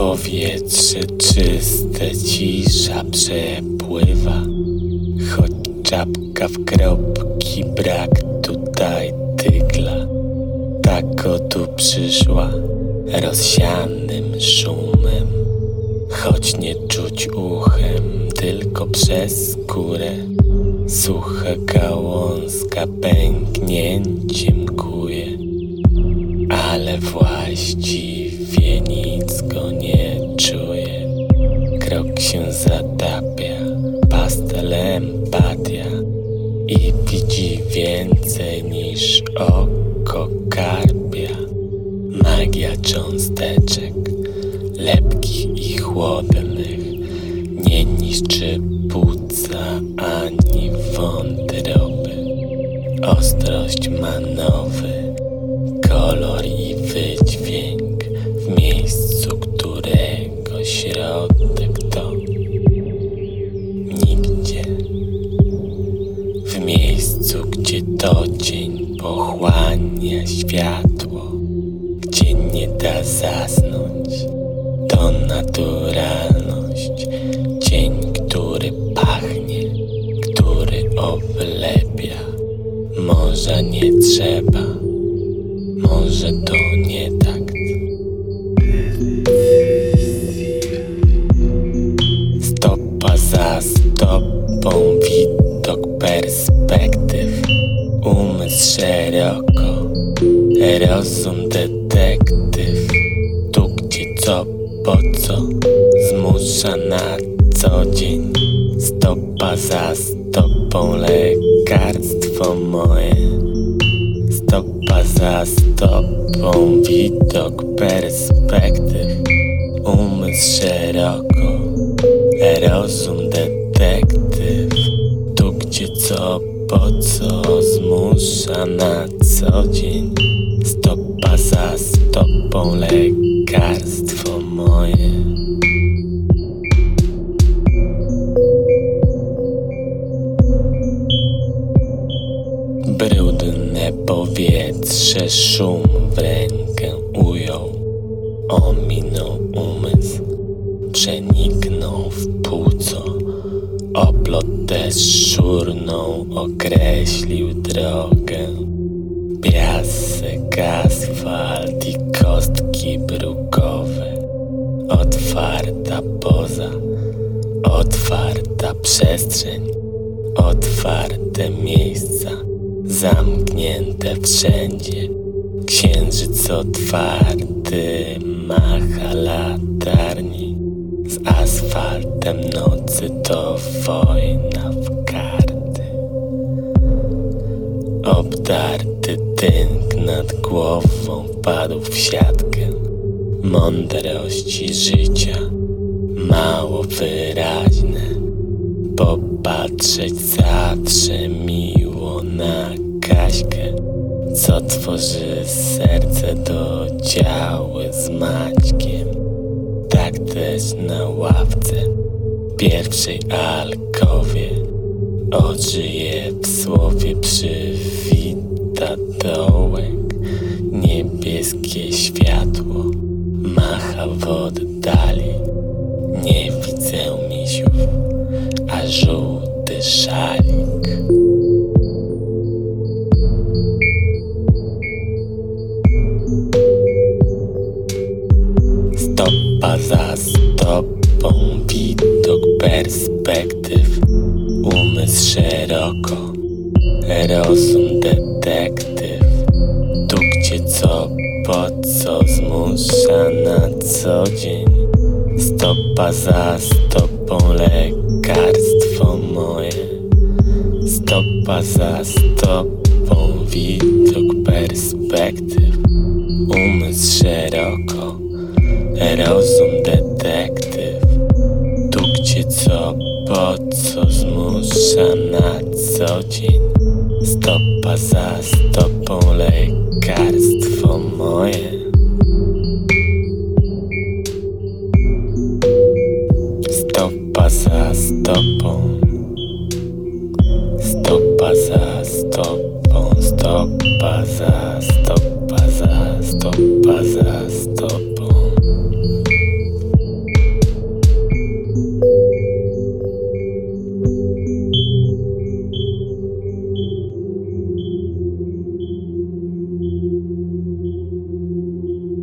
Powietrze czyste, cisza przepływa. Choć czapka w kropki, brak tutaj tygla. Tak o tu przyszła rozsianym szumem. Choć nie czuć uchem, tylko przez skórę. Sucha gałązka pęknięciem kuje. Ale właściwie nic go nie czuje Krok się zatapia, pastel empatia. I widzi więcej niż oko karpia. Magia cząsteczek, lepkich i chłodnych. Nie niszczy płuca ani wątroby. Ostrość ma nowy kolor i wydźwięk którego środek to nigdzie. W miejscu, gdzie to dzień pochłania światło Gdzie nie da zasnąć To naturalność. Dzień, który pachnie Który oblepia. Może nie trzeba Może to nie tak stopą widok perspektyw. Umysł szeroko Rozum detektyw. Tu gdzie co po co Zmusza na co dzień. Stopa za stopą lekarstwo moje. Stopa za stopą widok perspektyw. Umysł szeroko Rozum detektyw Tu gdzie co po co Zmusza na co dzień. Stopa za stopą lekarstwo moje. Brudne powietrze szum w rękę ujął. Ominął umysł Przeniknął w płuco. Oplot też szurnął Określił drogę. Piasek, asfalt i kostki brukowe. Otwarta poza Otwarta przestrzeń Otwarte miejsca Zamknięte wszędzie. Księżyc otwarty Macha latarni Z asfaltem nocy to wojna w karty. Obdarty tynk nad głową Wpadł w siatkę. Mądrości życia Mało wyraźne. Popatrzeć zawsze miło na Kaśkę. Co tworzy serce do działy z Maćkiem Tak też na ławce Pierwszej alkowie Oczy je w słowie przywita dołek Niebieskie światło Macha w oddali Nie widzę misiów a żółty szalik. Stopa za stopą, widok perspektyw, umysł szeroko, rozum detektyw. Tu gdzie co, po co zmusza na co dzień. Stopa za stopą lekarstwo moje Stopa za stopą widok perspektyw Umysł szeroko, rozum detektyw. Tu gdzie co, po co zmusza na co dzień. Stopa za stopą lekarstwo moje. Stopa za stopą. Stopa za stopą Stopa za stopa za stopa za stopa